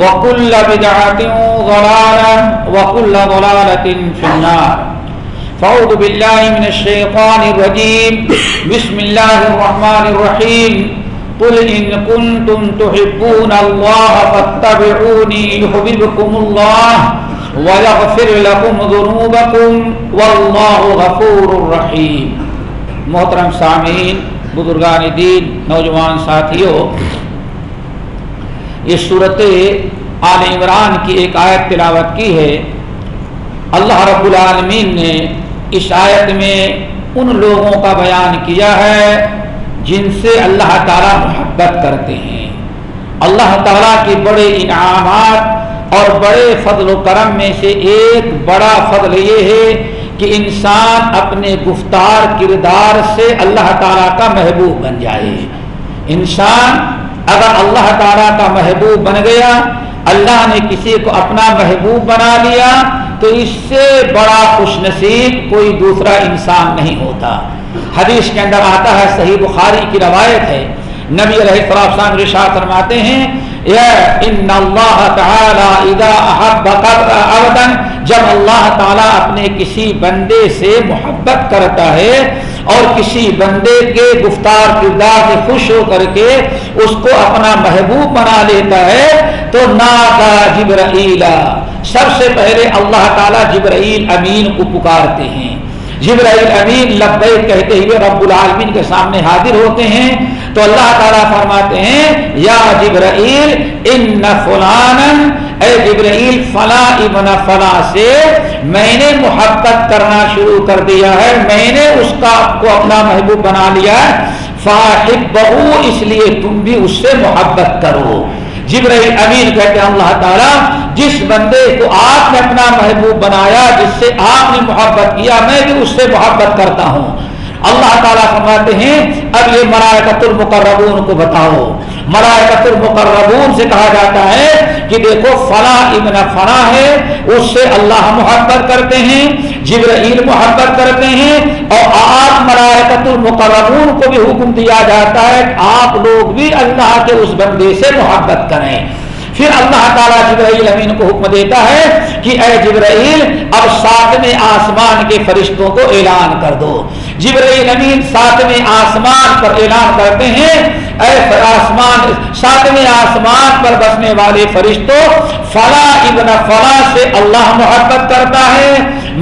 وكل بدعة ضلالة وكل ضلالة في النار فأعوذ بالله من الشيطان الرجيم بسم الله الرحمن الرحيم قل إن كنتم تحبون الله فاتبعوني يحببكم الله ويغفر لكم ذنوبكم والله غفور رحيم محترم سامعین، بزرگان دین، نوجوان ساتھیوں یہ صورت آل عمران کی ایک آیت تلاوت کی ہے۔ اللہ رب العالمین نے اس آیت میں ان لوگوں کا بیان کیا ہے جن سے اللہ تعالیٰ محبت کرتے ہیں۔ اللہ تعالیٰ کے بڑے انعامات اور بڑے فضل و کرم میں سے ایک بڑا فضل یہ ہے کہ انسان اپنے گفتار کردار سے اللہ تعالیٰ کا محبوب بن جائے۔ انسان اگر اللہ تعالیٰ کا محبوب بن گیا، اللہ نے کسی کو اپنا محبوب بنا لیا، تو اس سے بڑا خوش نصیب کوئی دوسرا انسان نہیں ہوتا۔ حدیث کے اندر آتا ہے، صحیح بخاری کی روایت ہے۔ نبی علیہ السلام رشاہ فرماتے ہیں ان اللہ تعالی اذا احب عبدا جب اللہ تعالی اپنے کسی بندے سے محبت کرتا ہے اور کسی بندے کے گفتار کردار سے خوش ہو کر کے اس کو اپنا محبوب بنا لیتا ہے، تو نادا جبرائیل۔ سب سے پہلے اللہ تعالی جبرائیل امین کو پکارتے ہیں۔ جبرائیل امین لبیک کہتے ہوئے رب العالمین کے سامنے حاضر ہوتے ہیں، تو اللہ تعالیٰ فرماتے ہیں، یا جبرائیل، ان فلان اے جبرائیل، فلا ابن فلا سے میں نے محبت کرنا شروع کر دیا ہے، میں نے اس کا کو اپنا محبوب بنا لیا ہے فاحب بہو اس لیے تم بھی اس سے محبت کرو۔ جبرائیل امین کہتے ہیں اللہ تعالیٰ، جس بندے کو آپ نے اپنا محبوب بنایا، جس سے آپ نے محبت کیا، میں بھی اس سے محبت کرتا ہوں۔ اللہ تعالیٰ فرماتے ہیں، اب یہ مرائکت المقربون کو بتاؤ۔ مرائکت المقربون سے کہا جاتا ہے کہ دیکھو فلا ابن فنا ہے، اس سے اللہ محبت کرتے ہیں، جبرائیل محبت کرتے ہیں اور آپ مرائکت المقربون کو بھی حکم دیا جاتا ہے کہ آپ لوگ بھی اللہ کے اس بندے سے محبت کریں۔ پھر اللہ تعالیٰ جبرائیل امین کو حکم دیتا ہے کہ اے جبرائیل، اب ساتویں آسمان کے فرشتوں کو اعلان کر دو۔ جبرائیل امین ساتویں آسمان پر اعلان کرتے ہیں، اے آسمان، ساتویں آسمان پر بسنے والے فرشتوں، فلا ابن فلا سے اللہ محبت کرتا ہے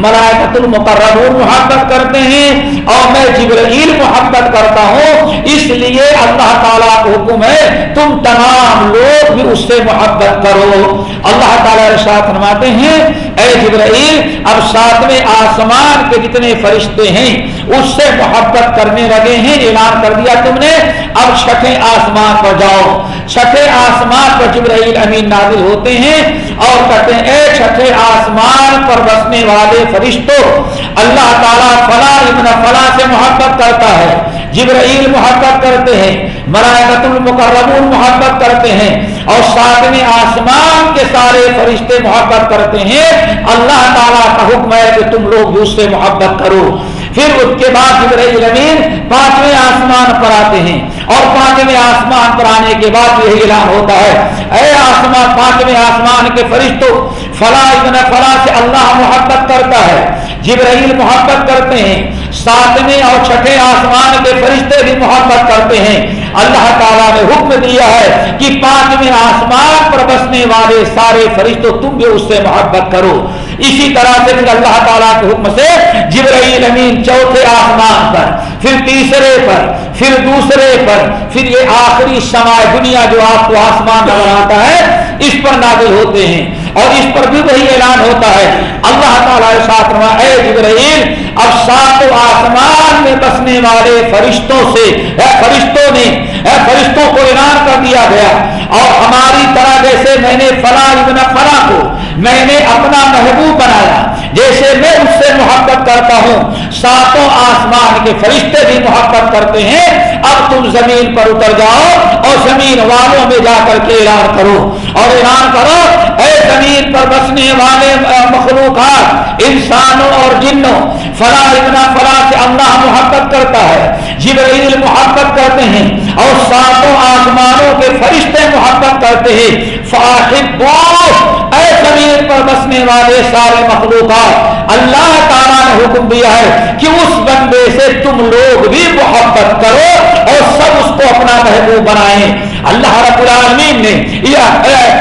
ملائکت المقربون محبت کرتے ہیں، اور میں جبرائیل محبت کرتا ہوں، اس لیے اللہ تعالیٰ کو حکم ہے، تم تمام لوگ بھی اس سے محبت کرو۔ اللہ تعالیٰ ارشاد فرماتے ہیں اے جبرائیل، اب ساتویں آسمان کے جتنے فرشتے ہیں، اس سے محبت کرنے لگے ہیں اعلان کر دیا تم نے۔ اب چھٹے آسمان پر جاؤ۔ چھٹے آسمان پر جبرائیل امین نازل ہوتے ہیں اور کہتے ہیں، اے چھٹے آسمان پر بسنے والے فرشتوں اللہ تعالیٰ فلاں ابن فلاں سے محبت کرتا ہے۔ جبرائیل محبت کرتے ہیں مرائبت المقربون محبت کرتے ہیں اور ساتویں آسمان کے سارے فرشتے محبت کرتے ہیں۔ اللہ تعالیٰ کا حکم ہے کہ تم لوگ دوسرے اس سے محبت کرو۔ پھر اس کے بعد جبرائیل امین پانچویں آسمان پر آتے ہیں۔ اور پانچویں آسمان پر آنے کے بعد یہی اعلان ہوتا ہے، اے آسمان، پانچویں آسمان کے فرشتوں فلاں ابن فلاں سے اللہ محبت کرتا ہے۔ جبرائیل محبت کرتے ہیں۔ ساتویں اور چھٹے آسمان کے فرشتے بھی محبت کرتے ہیں۔ اللہ تعالیٰ نے حکم دیا ہے کہ پانچویں آسمان پر بسنے والے سارے فرشتوں تم بھی اس سے محبت کرو۔ اسی طرح سے پھر اللہ تعالیٰ کے حکم سے جبرائیل امین چوتھے آسمان پر، پھر تیسرے پر، پھر دوسرے پر، پھر یہ آخری سمائے دنیا جو آپ کو آسمان نظر آتا ہے، اس پر نازل ہوتے ہیں۔ اور اس پر بھی وہی اعلان ہوتا ہے۔ اللہ تعالیٰ ساتھ اے جبرائیل، اب سات آسمان میں بسنے والے فرشتوں سے، اے فرشتوں نے، اے فرشتوں کو اعلان کر دیا گیا۔ اور ہماری طرح جیسے میں نے فلاں ابن فلاں کو، میں نے اپنا محبوب بنایا، جیسے میں اس سے محبت کرتا ہوں۔ ساتوں آسمان کے فرشتے بھی محبت کرتے ہیں۔ اب تم زمین پر اتر جاؤ اور زمین والوں میں جا کر کے اعلان کرو اور اعلان کرو اے زمین پر بسنے والے مخلوقات، انسانوں اور جنوں، فلاں ابن فلاں سے اللہ محبت کرتا ہے، جبرائیل محبت کرتے ہیں اور ساتوں آسمانوں کے فرشتے محبت کرتے ہیں۔ فاحب اے زمین پر بسنے والے سارے مخلوقات، اللہ تعالیٰ نے حکم دیا ہے کہ اس بندے سے تم لوگ بھی محبت کرو اور سب اس کو اپنا محبوب بنائیں۔ اللہ رب العالمین نے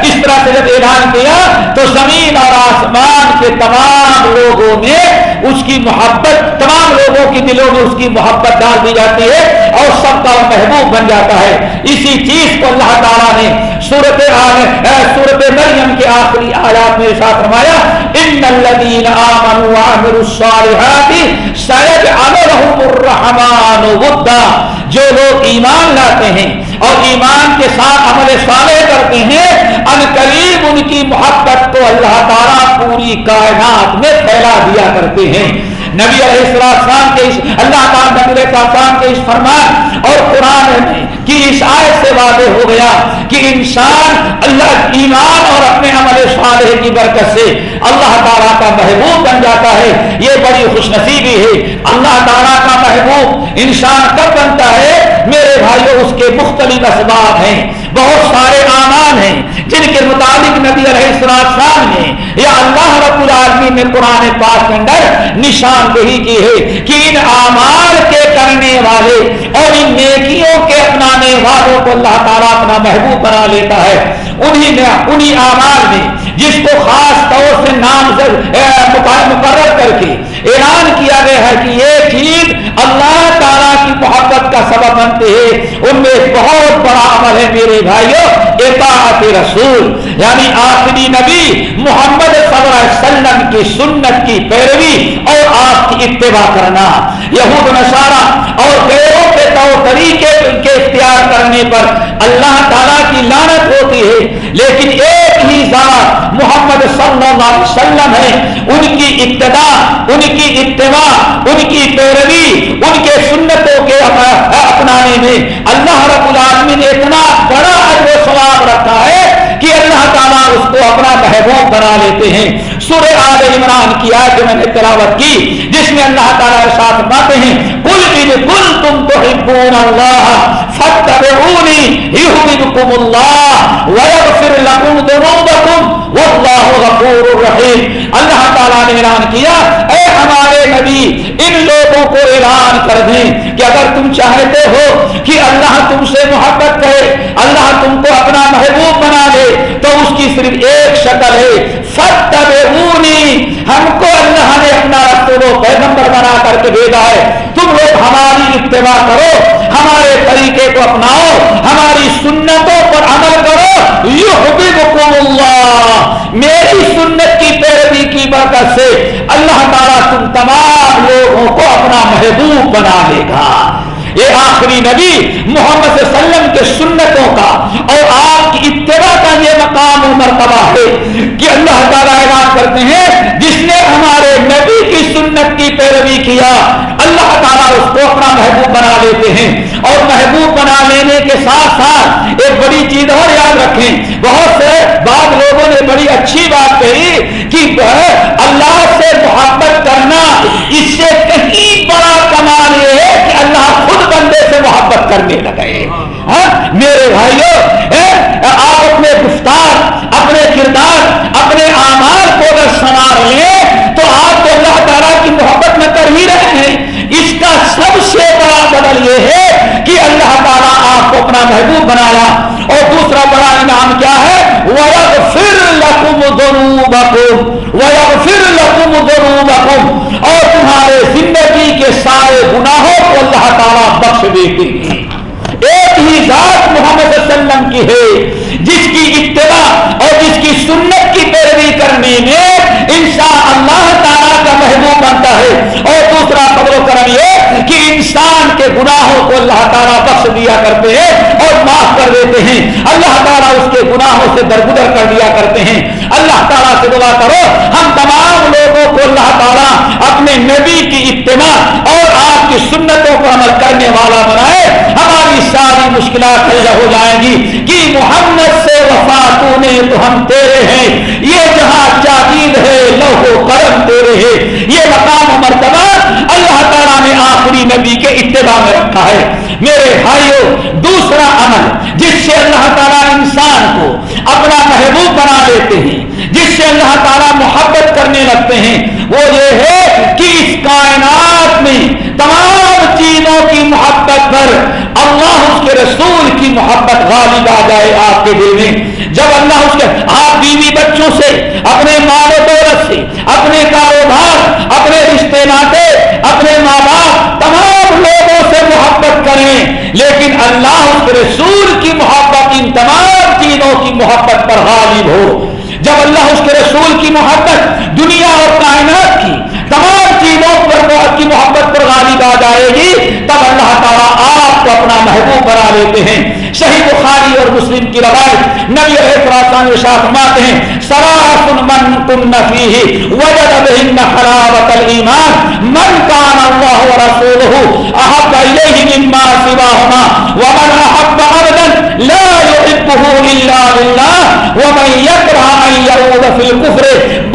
اس طرح سے جب اعلان کیا تو زمین اور آسمان کے تمام لوگوں نے اس کی محبت، تمام لوگوں کی دلوں میں اس کی محبت ڈال دی جاتی ہے اور سب کا محبوب بن جاتا ہے۔ اسی چیز کو اللہ تعالیٰ نے صورت صورت مریم کے آخری آیات میں ساتھ فرمایا، ان الذين امنوا وعملوا الصالحات سيجعل الرحمن ودا جو لوگ ایمان لاتے ہیں اور ایمان کے ساتھ عمل صالح کرتے ہیں ان قریب ان کی محبت کو اللہ تعالیٰ پوری کائنات میں پھیلا دیا کرتے ہیں۔ نبی علیہ السلام کے اللہ تعالیٰ نبی السلام کے اس فرمان اور قرآن میں کی اس آیت سے واضح ہو گیا کہ انسان اللہ ایمان اور اپنے عمل صالح کی برکت سے اللہ تعالیٰ کا محبوب بن جاتا ہے۔ یہ بڑی خوش نصیبی ہے۔ اللہ تعالیٰ کا محبوب انسان کب بنتا ہے۔ میرے بھائیوں اس کے مختلف اسباب ہیں۔ بہت سارے اعمال ہیں، جن کے مطابق نبی علیہ السلام نے، یا اللہ رب العالمین نے قرآن پاک کے اندر نشاندہی کی ہے کہ ان اعمال کے کرنے والے اور ان نیکیوں کے اپنانے والوں کو اللہ تعالیٰ اپنا محبوب بنا لیتا ہے۔ انہی نے، انہی اعمال میں جس کو خاص طور سے نام مقرر کر کے اعلان کیا گیا ہے کہ یہ چیز اللہ تعالیٰ کی محبت کا سبب بنتے ہیں ان میں ایک بہت بڑا عمل ہے میرے بھائیوں اطاعت رسول یعنی آخری نبی محمد صلی اللہ علیہ وسلم کی سنت کی پیروی اور آپ کی اتباع کرنا، یہود نشارہ اور غیروں کے طور طریقے کے اختیار کرنے پر اللہ تعالیٰ کی لانت ہوتی ہے، لیکن ایک ہی ذات محمد صلی اللہ علیہ وسلم ہے ان کی ابتدا، ان کی اتباع، ان کی پیروی، ان کے سنتوں کے اپنانے میں اللہ رب العالمین نے اتنا بڑا و ثواب رکھا ہے کہ اللہ تعالیٰ اس کو اپنا محبوب بنا لیتے ہیں۔ سورہ آل عمران کی آیت جو میں نے تلاوت کی، جس میں اللہ تعالیٰ ساتھ باتیں ہیں کل ان کل تم تو حبون اللہ فتبعونی یحببکم اللہ ویغفر لکم ذنوبکم واللہ غفور الرحیم اللہ تعالیٰ نے اعلان کیا، اے ہمارے نبی، ان لوگوں کو اعلان کر دیں کہ اگر تم چاہتے ہو کہ اللہ تم سے محبت کرے، اللہ تم کو اپنا محبوب بنا لے تو اس کی صرف ایک شکل پیغمبر ہے ہم کو اللہ نے اپنا رسول و پیغمبر بنا کر کے بھیجا ہے۔ تم لوگ ہماری اتباع کرو، ہمارے طریقے کو اپناؤ، ہماری سنتوں پر عمل کرو۔ یحببکم اللہ، میری سنت کی پیروی کی برکت سے اللہ تعالیٰ تم تمام لوگوں کو اپنا محبوب بنا لے گا۔ یہ آخری نبی، محمد صلی اللہ علیہ وسلم کے سنتوں کا اور آپ کی اتباع کا یہ مقام و مرتبہ ہے کہ اللہ تعالیٰ اعلان کرتے ہیں، جس نے ہمارے نبی کی سنت کی پیروی کیا، اللہ تعالیٰ اس کو اپنا محبوب بنا لیتے ہیں۔ اور محبوب بنا لینے کے ساتھ ساتھ ایک بڑی چیز اور یاد رکھیں، بہت سے بعض لوگوں نے بڑی اچھی بات کہی کہ اللہ سے محبت کرنا اس سے کہیں بڑا کمال یہ ہے اللہ خود بندے سے محبت کرنے لگے۔ ہاں؟ میرے بھائیوں آپ اپنے گفتار، اپنے کردار، اپنے اعمال کو اگر سنوار لیں، تو آپ تو اللہ تعالیٰ کی محبت میں کر ہی رہے ہیں۔ اس کا سب سے بڑا بدل یہ ہے کہ اللہ تعالیٰ آپ کو اپنا محبوب بنایا۔ اور دوسرا بڑا انعام کیا ہے؟ لکم ذنوبکم ویغفر لکم ذنوبکم اور تمہارے زندگی کے سارے گناہوں کو اللہ تعالیٰ بخش دیتے ہیں ایک ہی ذات محمد صلی اللہ علیہ وسلم کی ہے، جس کی اتباع اور جس کی سنت کی پیروی کرنے میں انسان اللہ تعالیٰ کا محبوب بنتا ہے۔ اور دوسرا قدر و کرم یہ کہ انسان کے گناہوں کو اللہ تعالیٰ بخش دیا کرتے ہیں اور معاف کر دیتے ہیں۔ اللہ تعالیٰ گناہوں سے درگزر کر دیا کرتے ہیں۔ اللہ تعالیٰ سے دعا کرو، ہم تمام لوگوں کو اللہ تعالیٰ اپنے نبی کی اتباع اور آپ کی سنتوں پر عمل کرنے والا بنائے۔ ساری مشکلات حل ہو جائیں گی کہ محمد سے وفا تو نے تو ہم تیرے ہیں، یہ جہاں جاگیر ہے لوہو کرم تیرے ہے یہ مقام و مرتبہ اللہ تعالیٰ نے آخری نبی کے اتباع میں رکھا ہے۔ میرے بھائیوں دوسرا عمل جس سے اللہ تعالیٰ انسان کو اپنا محبوب بنا لیتے ہیں، جس سے اللہ تعالیٰ محبت کرنے لگتے ہیں، وہ یہ ہے کہ اس کائنات میں تمام چیزوں کی محبت اللہ اس کے رسول کی محبت غالب آ جائے آپ کے دل میں۔ جب اللہ اس کے آپ بیوی بچوں سے، اپنے مال و دولت سے، اپنے کاروبار، اپنے رشتے ناطے، اپنے ماں باپ تمام لوگوں سے محبت کریں، لیکن اللہ اس کے رسول کی محبت ان تمام چیزوں کی محبت پر غالب ہو۔ جب اللہ اس کے رسول کی محبت دنیا اور کائنات کی تمام چیزوں پر کی محبت پر غالب آ جائے گی تب اللہ تعالیٰ آپ کو اپنا محبوب بنا لیتے ہیں۔ صحیح بخاری اور مسلم کی روایت نبی علیہ شاہ فرماتے ہیں سراف من کن فیہ وجد بہن حلاوت الایمان، من کان اللہ ورسولہ احب الیہ مما سواہما ومن احب عبدا لا يحبه الا لله ومن يكره ان يعود في الكفر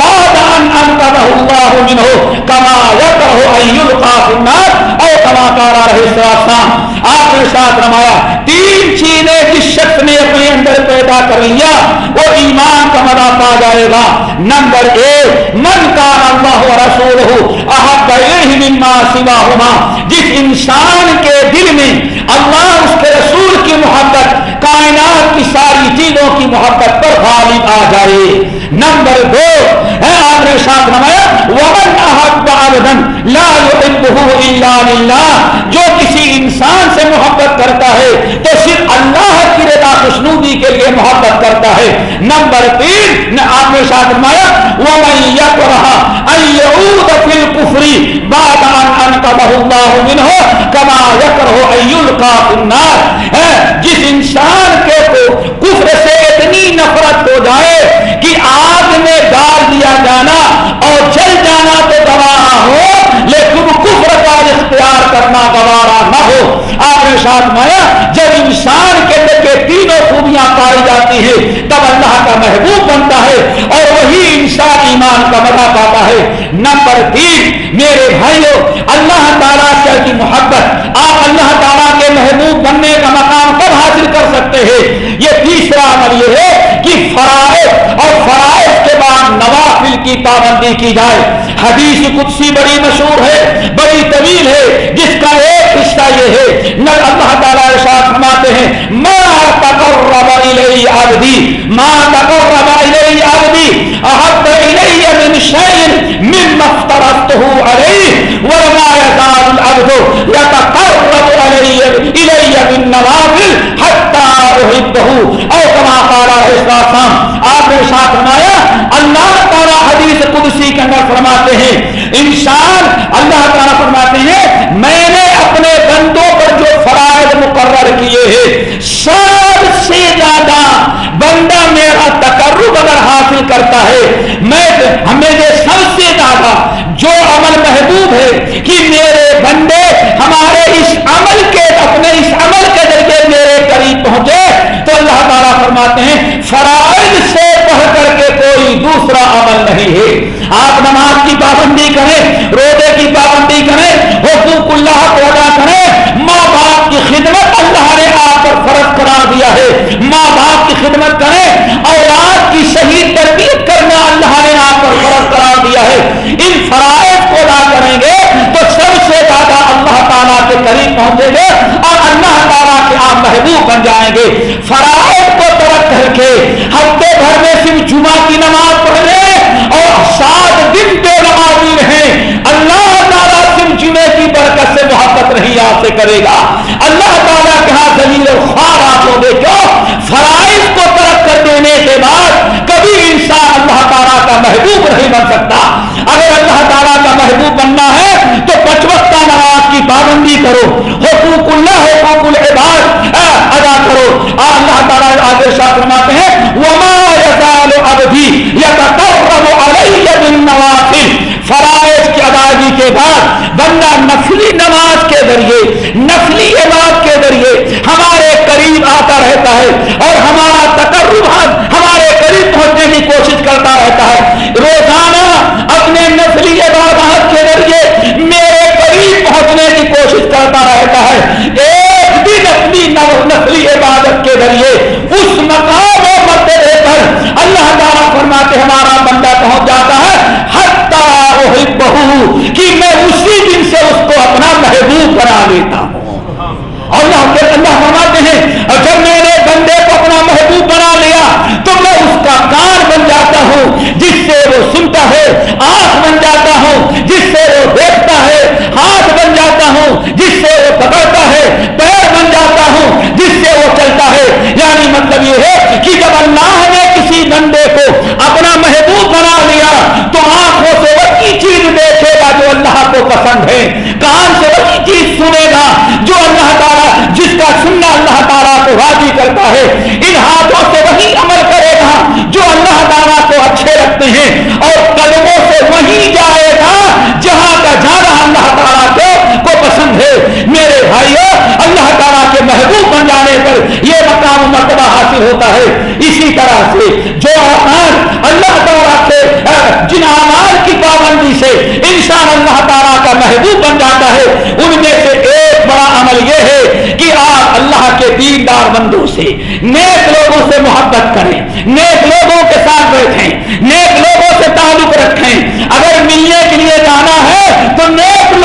بعد ان انقذه الله منه كما يكره ان يلقى في النار۔ او كما قال عليه السلام آپ نے ساتھ رمایا تین چیزیں جس شخص نے اپنے اندر پیدا کر لیا، وہ ایمان کا مزہ پا جائے گا۔ نمبر ایک، من کا اللہ رسول ہو احب مما سوا ہوما جس انسان کے دل میں اللہ، اس کے رسول کی محبت، کائنات کی ساری چیزوں کی محبت پر غالب آ جائے۔ نمبر دو ہے آپ نے ساتھ رمایا ومن احب عبدا لا يحبه الا لله. جو کسی انسان سے محبت کرتا ہے، تو صرف اللہ کی رضا خوشنودی کے لیے محبت کرتا ہے۔ نمبر تین آپ نے ساتھ فرمایا وہ میں یہ رہا کفری باد ان کا بہت منہ کما یکر ہو ایل کا ہے، جس انسان کے کو کفر سے اتنی نفرت ہو جائے کہ آگ میں ڈال دیا جانا اور جل جانا تو گوارا ہو لیکن کفر کا اختیار کرنا گوارا نہ ہو۔ آپ نے ساتھ مایا جب انسان کے اندر کے تینوں خوبیاں پائی جاتی ہے تب اللہ کا محبوب بنتا ہے اور وہی انسان ایمان کا مزہ پاتا ہے۔ نمبر تین، میرے بھائیوں اللہ تعالیٰ سے کی محبت۔ آپ اللہ تعالیٰ کے محبوب بننے کا مقام کب حاصل کر سکتے ہیں؟ یہ تیسرا عمل یہ ہے کی پابندی کی جائے۔ حدیث قدسی بڑی مشہور ہے، بڑی طویل ہے، جس کا ایک حصہ یہ ہے، نہ اللہ تعالیٰ ارشاد فرماتے ہیں۔ ما تقرب الی عبدی ما تقرب الی عبدی احب الی من شیء مما افترضته علیہ وما يزال العبد يتقرب الی الی بالنوافل حتى احبه او كما قال الرسول آپ نے ساتھ فرمایا، اللہ تعالیٰ حدیث قدسی کے اندر فرماتے ہیں انسان اللہ تعالیٰ فرماتے ہیں، فرائض سے پڑھ کر کے کوئی دوسرا عمل نہیں ہے۔ آپ نماز کی پابندی کریں، روزے کی پابندی کریں، حقوق اللہ کو ادا کریں، ماں باپ کی خدمت اللہ نے آپ پر فرض قرار دیا ہے۔ ماں باپ کی خدمت کریں اولاد کی صحیح تربیت کرنا اللہ نے آپ پر فرض قرار دیا ہے ان فرائض کو ادا کریں گے تو سب سے زیادہ اللہ تعالیٰ کے قریب پہنچیں گے اور اللہ تعالیٰ کے آپ محبوب بن جائیں گے فرائض کو ترک کر کے ہفتے بھر میں صرف جمعہ کی نماز پڑھ لیں اور سات دن بے نمازی رہیں اللہ تعالیٰ صرف جمعے کی برکت سے محبت نہیں آپ سے کرے گا۔ اللہ تعالیٰ کے ہاں زمین اور خوار آپ ہوں گے کیوں فرائض کو ترک کر دینے کے بعد کبھی انسان اللہ تعالیٰ کا محبوب نہیں بن سکتا۔ اگر اللہ تعالیٰ کا محبوب بننا ہے تو پچوکتا نماز کی پابندی کرو۔ حقوق اللہ، حقوق العباد ادا کرو۔ اللہ تعالیٰ آگے شاہ فرماتے ہیں، وما يزال عبدي يتقرب علي بالنوافل۔ فرائض کی ادائیگی کے بعد بندہ نفلی نماز کے ذریعے نفلی عباد کے ذریعے ہمارے قریب آتا رہتا ہے اور ہمارا تقرب ہمارے قریب پہنچنے کی کوشش کرتا رہتا ہے روزانہ اپنے نسلی عبادات کے ذریعے میرے قریب پہنچنے کی کوشش کرتا رہتا ہے ایک دن اپنی نسلی عبادت کے ذریعے اس مقام و مرتبے پر اللہ تعالیٰ فرماتے ہمارا بندہ پہنچ جاتا ہے بہو کہ میں اسی دن سے اس کو اپنا محبوب بنا لیتا ہوں۔ اللہ کے اللہ فرماتے ہیں اور جب میں نے بندے کو اپنا محبوب بنا لیا تو میں اس کا کان بن جاتا ہوں جس سے وہ سنتا ہے آنکھ بن جاتا ہوں جس سے وہ دیکھتا ہے ہاتھ بن جاتا ہوں جس سے وہ پکڑتا ہے پیر بن جاتا ہوں جس سے وہ چلتا ہے یعنی مطلب یہ ہے کہ جب اللہ نے کسی بندے کو اپنا محبوب بنا لیا تو آنکھوں سے وہی چیز دیکھے گا جو اللہ کو پسند ہے کان سے وہی چیز سنے گا جو اللہ تعالیٰ جس کا سننا اللہ تعالیٰ کو راضی کرتا ہے ان ہاتھوں سے وہی عمل کرے گا جو اللہ تعالیٰ کو اچھے رکھتے ہیں اور قدموں سے وہی جائے گا جہاں کا جانا اللہ تعالیٰ کو کو پسند ہے میرے بھائیوں اللہ تعالیٰ کے محبوب بن جانے پر یہ مقام و مرتبہ حاصل ہوتا ہے۔ اسی طرح سے جو اعمال اللہ تعالیٰ کے جن اعمال کی پابندی سے انسان اللہ تعالیٰ کا محبوب بن جاتا ہے، ان میں سے ایک بڑا عمل یہ ہے کہ آپ اللہ کے دیندار بندوں سے نیک لوگوں سے محبت کریں، نیک لوگوں کے ساتھ بیٹھیں، نیک لوگوں سے تعلق رکھیں۔ اگر ملنے کے لیے جانا ہے تو نیک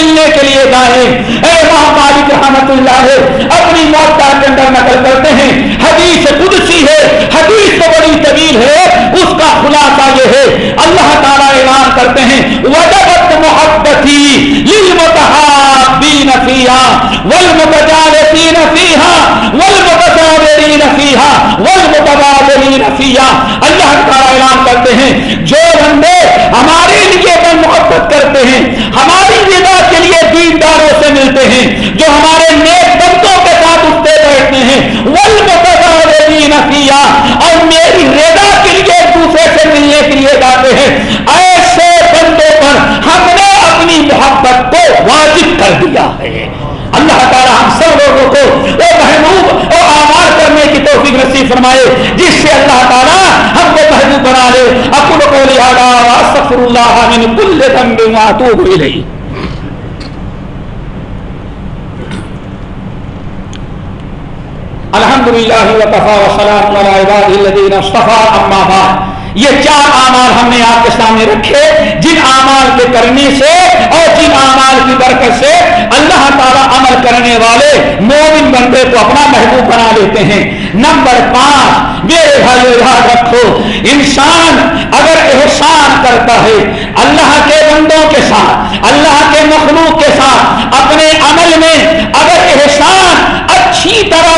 ملنے کے لیے جائیں۔ اے وہاں مالک رحمت اللہ ہے اپنی موت کے اندر نقل کرتے ہیں۔ حدیث قدسی ہے، حدیث تو بڑی طویل ہے، اس کا خلاصہ یہ ہے۔ اللہ تعالیٰ اعلان کرتے ہیں، وجبت محبتی للمتحابین فیہا، والمتجالسین فیہا والمتشاورین فیہا، والمتبادلین فیہا۔ اللہ تعالیٰ اعلان کرتے ہیں، جو بندے ہمارے لیے من محبت کرتے ہیں، ہماری رضا کے لیے دینداروں سے ملتے ہیں، جو ہمارے نیک بندوں کے ساتھ اٹھتے بیٹھتے ہیں۔ والمتبادلین اور میری رضا کے لیے ایک دوسرے سے ملنے کے لیے جاتے ہیں۔ ایسے بندوں پر ہم نے اپنی محبت کو واجب کر دیا ہے۔ اللہ تعالیٰ ہم سب لوگوں کو وہ محبوب اور آمار کرنے کی توفیق نصیب فرمائے، جس سے اللہ تعالیٰ ہم کو محبوب بنا لے۔ اپنے کو لہٰذا استغفر اللہ من کل ذنب واتوب الیہ۔ للہ وقفا وسلام الدین اصطفیٰ اما بعد۔ یہ چار اعمال ہم نے آپ کے سامنے رکھے، جن اعمال کے کرنے سے اور جن اعمال کی برکت سے اللہ تعالیٰ عمل کرنے والے مومن بندے کو اپنا محبوب بنا لیتے ہیں۔ نمبر پانچ، میرے بھائی یاد رکھو، انسان اگر احسان کرتا ہے اللہ کے بندوں کے ساتھ، اللہ کے مخلوق کے ساتھ، اپنے عمل میں اگر احسان اچھی طرح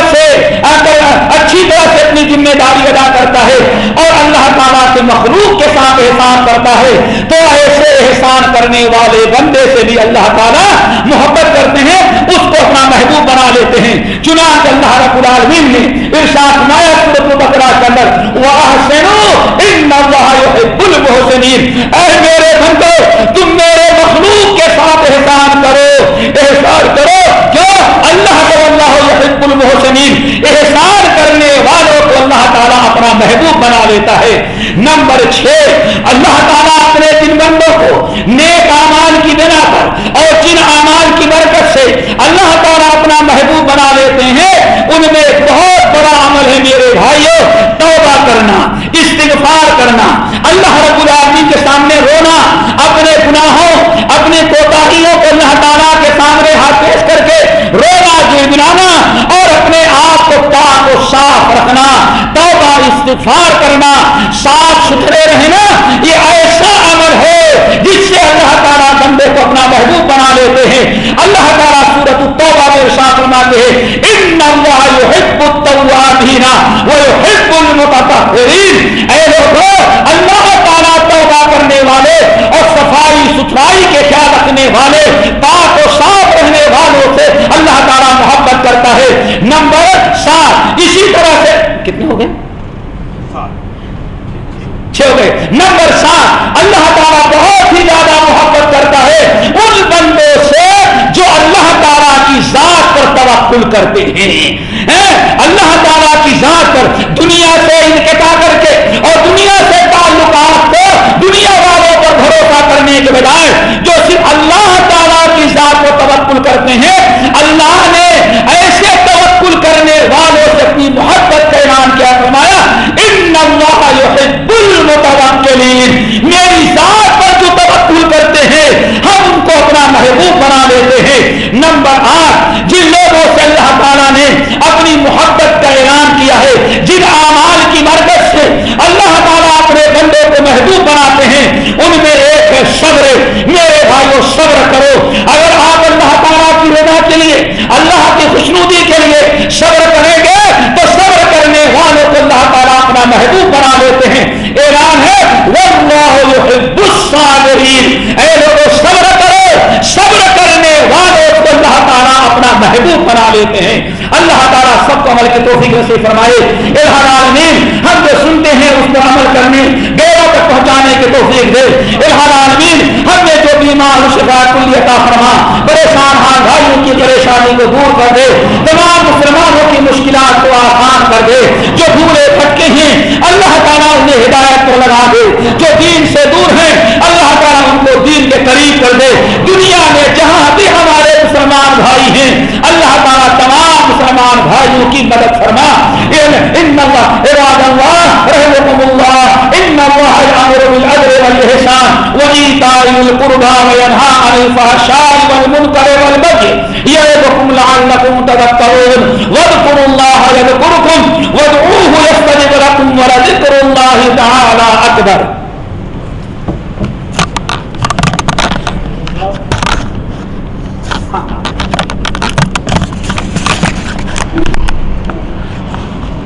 اچھی طرح سے اپنی ذمہ داری ادا کرتا ہے اور اللہ تعالیٰ سے مخلوق کے ساتھ احسان کرتا ہے، تو ایسے احسان کرنے والے بندے سے بھی اللہ تعالیٰ محبت کرتے ہیں، اس کو اپنا محبوب بنا لیتے ہیں۔ چنانچہ اللہ رب العالمین نے ارشاد مایا سورت بکرا کے اندر واحسنوا اے میرے بندو تم میرے مخلوق کے ساتھ احسان کرو احسان کرو کیوں اللہ کو اللہ يحب المحسنین، احسان کرنے والوں کو اللہ تعالیٰ اپنا محبوب بنا لیتا ہے۔ نمبر چھ، اللہ تعالیٰ اپنے جن بندوں کو نیک اعمال کی بنا پر اور جن اعمال کی برکت سے اللہ تعالیٰ اپنا محبوب بنا لیتے ہیں، ان میں ایک بہت بڑا عمل ہے میرے بھائیوں توبہ کرنا، استغفار کرنا۔ اللہ رب العالمین کے سامنے رونا اپنے اپنے کوتاہیوں کو اللہ تعالیٰ کے سامنے ہاتھ پیش کر کے رونا گنانا اور اپنے آپ کو پاک و صاف رکھنا توبہ استغفار کرنا، صاف ستھرے رہنا، یہ ایسا عمل ہے جس سے اللہ تعالیٰ بندے کو اپنا محبوب بنا لیتے ہیں۔ اللہ تعالیٰ سورت التوبہ میں ارشاد فرماتے ہیں، ان اللہ يحب التوابین و يحب المتطہرین. اے لوگوں اللہ تعالیٰ توبہ کرنے والے اور صفائی ستھرائی کے خیال رکھنے والے، پاک و صاف رہنے والوں سے اللہ تعالیٰ محبت کرتا ہے۔ نمبر سات، اسی طرح سے، کتنے ہو گئے چھ ہو گئے نمبر سات، اللہ تعالیٰ بہت ہی زیادہ محبت کرتا ہے ان بندوں سے جو اللہ تعالیٰ کی ذات پر توقل کرتے ہیں۔ اللہ تعالیٰ کی ذات پر دنیا سے انقطاع کر کے اور دنیا سے تعلقات کو دنیا والوں پر بھروسہ کرنے کے بجائے جو صرف اللہ تعالیٰ کی ذات پر توقل کرتے ہیں، اللہ نے ایسے توقل کرنے والوں سے اپنی محبت کا اعلان کیا فرمایا ان اللہ يحب المتوکلین میری ذات پر جو توقل کرتے ہیں ہم ان کو اپنا محبوب بنا لیتے ہیں۔ نمبر آٹھ، جن لوگوں سے اللہ تعالیٰ نے اپنی محبت کا اعلان کیا ہے، جن ہیں۔ اللہ تعالیٰ سب کو عمل کی توفیق نصیب فرمائے۔ الہار عالمین ہم جو سنتے ہیں اس پر عمل کرنے غیروں تک پہنچانے کی توفیق دے۔ الہار عالمین ہم نے جو بیمار شفا کلی عطا فرما، پریشان حال بھائیوں کی پریشانی کو دور کر دے۔ تمام مسلمانوں کی مشکلات کو آسان کر دے۔ جو بھولے پھٹکے ہیں، اللہ تعالیٰ انہیں ہدایت پر لگا دے۔ جو دین سے دور ہیں، اللہ تعالیٰ ان کو دین کے قریب کر دے۔ دنیا میں جہاں بھی ہمارے مسلمان بھائی ہیں اللہ تعالیٰ تمام مسلمان بھائیوں کی مدد فرما۔ یعنی ان اللہ عباد اللہ رحمكم اللہ ان اللہ یامر بالعدل والاحسان وایتاء القربى وینهى عن الفحشاء والمنکر والبغي یعظکم لعلکم تذکرون واذکروا اللہ یذکرکم وادعوه یستجب لکم ولذکر اللہ تعالی اکبر